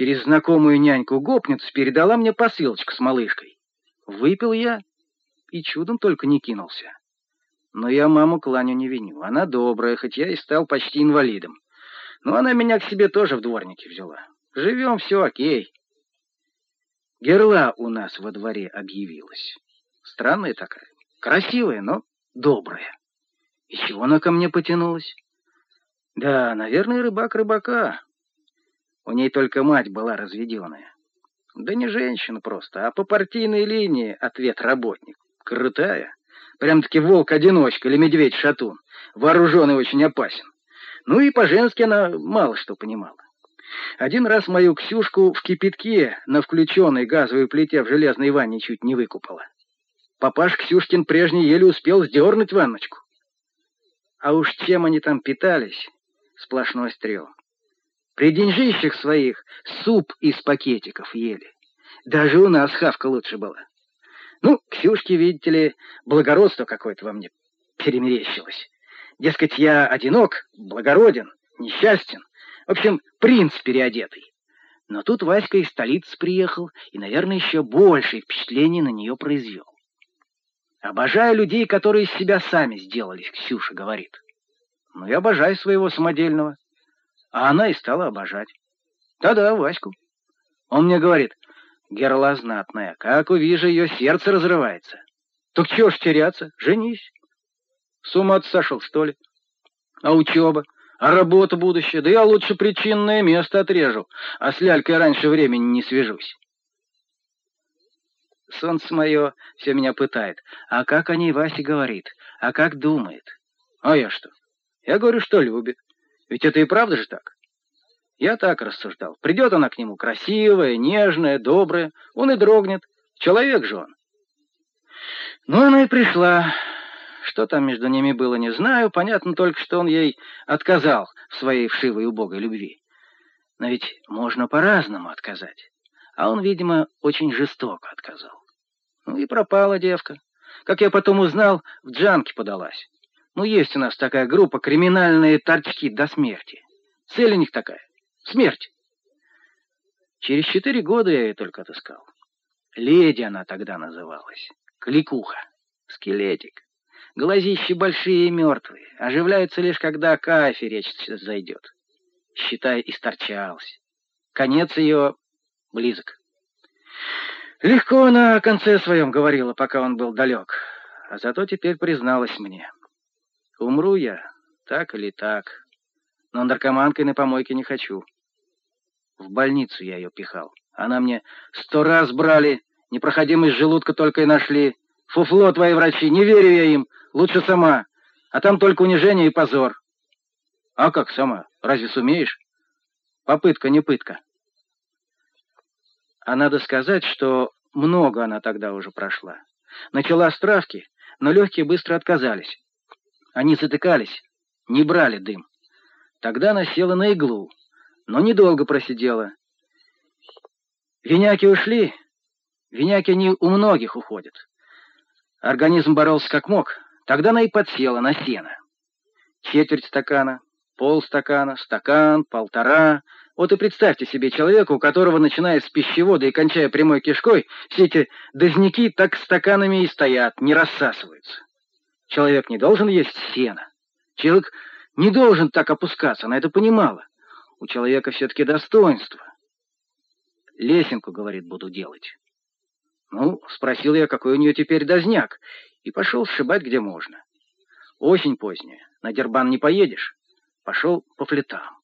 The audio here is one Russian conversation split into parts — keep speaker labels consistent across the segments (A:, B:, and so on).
A: через знакомую няньку-гопницу передала мне посылочку с малышкой. Выпил я и чудом только не кинулся. Но я маму Кланю не виню. Она добрая, хоть я и стал почти инвалидом. Но она меня к себе тоже в дворнике взяла. Живем, все окей. Герла у нас во дворе объявилась. Странная такая, красивая, но добрая. И чего она ко мне потянулась? Да, наверное, рыбак рыбака. У ней только мать была разведенная. Да не женщина просто, а по партийной линии ответ работник. Крутая. Прям-таки волк-одиночка или медведь-шатун. Вооруженный очень опасен. Ну и по-женски она мало что понимала. Один раз мою Ксюшку в кипятке на включенной газовой плите в железной ванне чуть не выкупала. Папаш Ксюшкин прежний еле успел сдернуть ванночку. А уж чем они там питались, сплошной стрел. При деньжищах своих суп из пакетиков ели. Даже у нас хавка лучше была. Ну, Ксюшке, видите ли, благородство какое-то во мне перемерещилось. Дескать, я одинок, благороден, несчастен. В общем, принц переодетый. Но тут Васька из столицы приехал и, наверное, еще большее впечатление на нее произвел. «Обожаю людей, которые из себя сами сделались», — Ксюша говорит. «Ну и обожаю своего самодельного». А она и стала обожать. Да-да, Ваську. Он мне говорит, Герла знатная, как увижу, ее сердце разрывается. Так чего ж теряться, женись. С ума сошел, что ли? А учеба? А работа будущая? Да я лучше причинное место отрежу, а с лялькой раньше времени не свяжусь. Солнце мое все меня пытает. А как о ней Вася говорит? А как думает? А я что? Я говорю, что любит. Ведь это и правда же так. Я так рассуждал. Придет она к нему красивая, нежная, добрая. Он и дрогнет. Человек же он. Ну, она и пришла. Что там между ними было, не знаю. Понятно только, что он ей отказал в своей вшивой убогой любви. Но ведь можно по-разному отказать. А он, видимо, очень жестоко отказал. Ну и пропала девка. Как я потом узнал, в джанки подалась. Ну, есть у нас такая группа «Криминальные торчки до смерти». Цель у них такая — смерть. Через четыре года я ее только отыскал. Леди она тогда называлась. Кликуха. Скелетик. Глазищи большие и мертвые. Оживляются лишь, когда кафе речь зайдет. Считай, исторчалась. Конец ее близок. Легко она о конце своем говорила, пока он был далек. А зато теперь призналась мне. Умру я, так или так. Но наркоманкой на помойке не хочу. В больницу я ее пихал. Она мне сто раз брали, непроходимость желудка только и нашли. Фуфло твои врачи, не верю я им, лучше сама. А там только унижение и позор. А как сама? Разве сумеешь? Попытка не пытка. А надо сказать, что много она тогда уже прошла. Начала с травки, но легкие быстро отказались. Они затыкались, не брали дым. Тогда она села на иглу, но недолго просидела. Виняки ушли. Виняки они у многих уходят. Организм боролся как мог. Тогда она и подсела на сено. Четверть стакана, полстакана, стакан, полтора. Вот и представьте себе человека, у которого, начиная с пищевода и кончая прямой кишкой, все эти дозняки так стаканами и стоят, не рассасываются. Человек не должен есть сено. Человек не должен так опускаться, она это понимала. У человека все-таки достоинство. Лесенку, говорит, буду делать. Ну, спросил я, какой у нее теперь дозняк, и пошел сшибать, где можно. Осень поздняя, на дербан не поедешь. Пошел по флетам.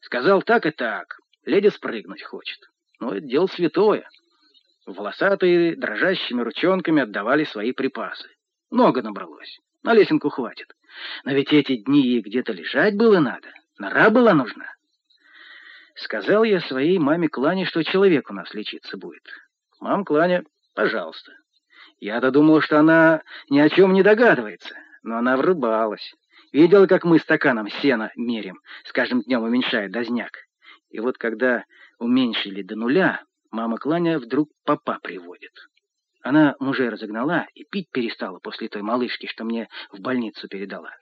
A: Сказал так и так, леди спрыгнуть хочет. Но это дело святое. Волосатые дрожащими ручонками отдавали свои припасы. Много набралось. На лесенку хватит. Но ведь эти дни ей где-то лежать было надо. Нора была нужна. Сказал я своей маме Клане, что человек у нас лечиться будет. Мам Кланя, пожалуйста. Я-то думал, что она ни о чем не догадывается, но она врубалась. Видела, как мы стаканом сена мерим, с каждым днем уменьшая дозняк. И вот когда уменьшили до нуля, мама Кланя вдруг папа приводит. Она мужей разогнала и пить перестала после той малышки, что мне в больницу передала.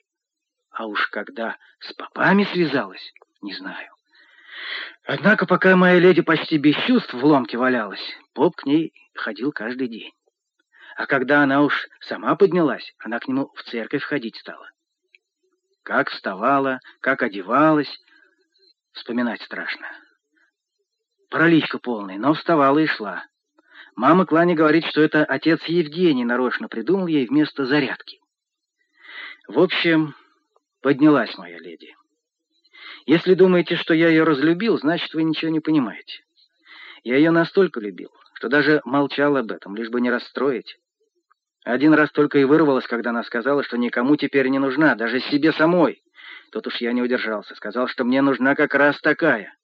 A: А уж когда с попами связалась, не знаю. Однако, пока моя леди почти без чувств в ломке валялась, поп к ней ходил каждый день. А когда она уж сама поднялась, она к нему в церковь ходить стала. Как вставала, как одевалась, вспоминать страшно. Параличка полная, но вставала и шла. Мама Клани говорит, что это отец Евгений нарочно придумал ей вместо зарядки. В общем, поднялась моя леди. Если думаете, что я ее разлюбил, значит, вы ничего не понимаете. Я ее настолько любил, что даже молчал об этом, лишь бы не расстроить. Один раз только и вырвалась, когда она сказала, что никому теперь не нужна, даже себе самой. Тут уж я не удержался, сказал, что мне нужна как раз такая.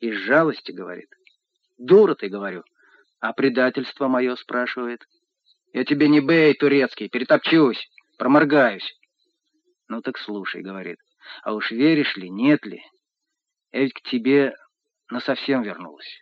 A: Из жалости, говорит. Дура ты, говорю. А предательство мое, спрашивает. Я тебе не бей, турецкий, перетопчусь, проморгаюсь. Ну так слушай, говорит. А уж веришь ли, нет ли? Я ведь к тебе насовсем вернулась.